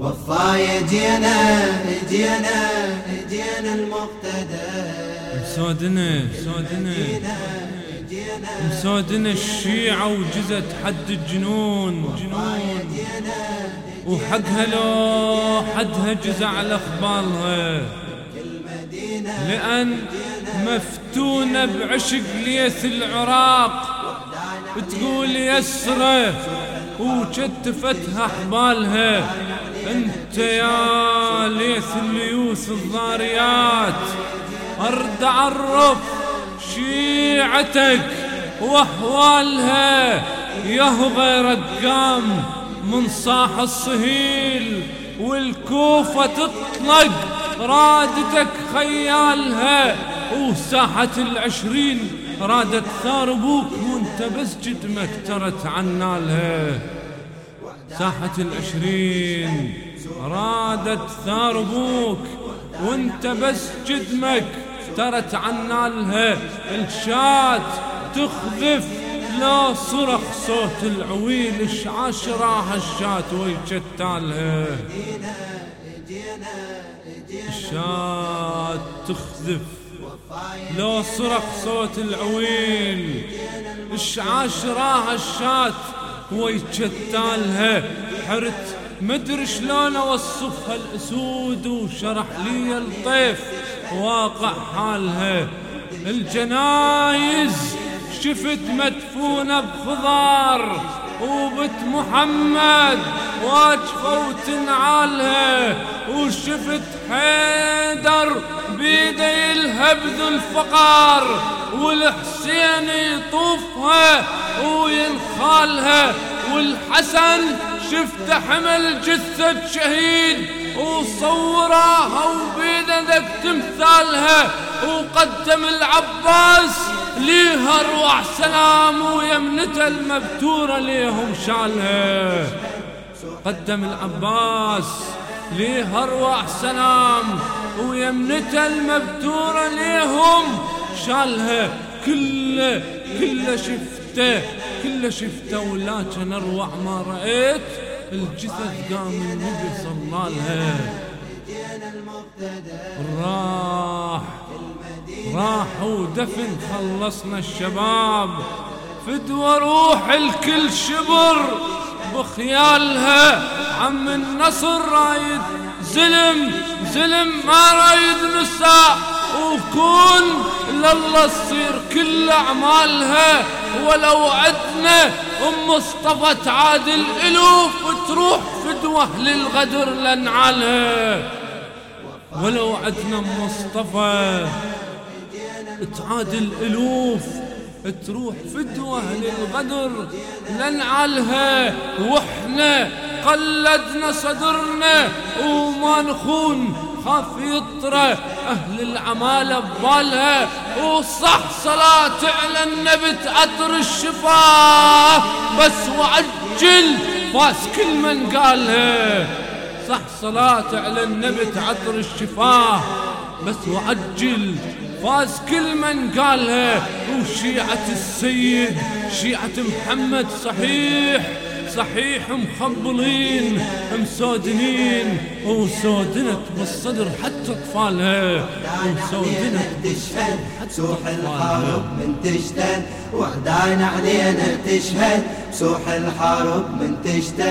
وفاي جينا جينا جينا المقتدى مسودنا مسودنا مسودنا الشيعة وجزت حد الجنون. جنون وحقها لو حدها جزع على أخبارها. لأن مفتونة بعشق ليث العراق. تقول يسرة وشتفتها حبالها أنت يا ليث الليوث الضاريات أرد اعرف شيعتك وأحوالها. يهضى رقام من صاح الصهيل والكوفة تطلق رادتك خيالها وساحة العشرين رادت ثار أبوك وانت بس جدمك ترت عنالها ساحة العشرين. رادت ثار أبوك وانت بس جدمك ترت عنالها الشات تخذف لا صرخ صوت العويل اش عشرة الشات ويجتالها الشات تخذف لو صرخ صوت العويل اش عاشراها الشات؟ ويجتالها حرت مدري شلون أوصفها الأسود وشرح لي الطيف. واقع حالها الجنايز شفت مدفونة بخضار. وبت محمد واجفة وتنعالها. وشفت حيدر بيدي الهبذ الفقار والحسين يطوفها وينخالها والحسن شفت حمل جثة شهيد وصوراها وبيدك تمثالها وقدم العباس ليها روح سلام ويمنته المبتورة ليهم شالها. قدم العباس ليها روح سلام ويمنته المبتورة ليهم شالها كله كله شفته كله شفته ولكن اروع ما رأيت الجثث قام النبي صلى لها راح راح ودفن خلصنا الشباب فدوى روح الكل شبر. بخيالها عم النصر رايد زلم زلم ما رايد نساء وكون لله تصير كل أعمالها. ولو عدنا أم مصطفى تعادل الوف تروح فدوة للغدر لنعالها. ولو عدنا أم مصطفى تعادل الوف تروح فدوة للغدر لنعلها وإحنا قلدنا صدرنا. وما نخون خاف يطرى أهل العمالة ببالها. وصح صلاة على النبي تعطر الشفاه بس وعجل فاس كل من قالها. صح صلاة على النبي تعطر الشفاه بس وعجل فاز كل من قالها وشيعة السيد شيعة محمد صحيح صحيح مخبلين مسودنين وسودنت بالصدر حتى اطفالها وسودنت حتى سوح الحرب من تشتد وحدانا علينا تشهد سوح الحرب من تشتد